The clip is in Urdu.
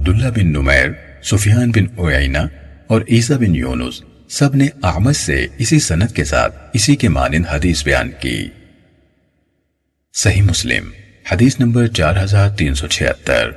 عبداللہ بن نمیر، سفیان بن اوینا اور عیسیٰ بن یونس سب نے اعمش سے اسی سنت کے ساتھ اسی کے مانند حدیث بیان کی۔ صحیح مسلم، حدیث نمبر چار ہزار تین سو چھہتر۔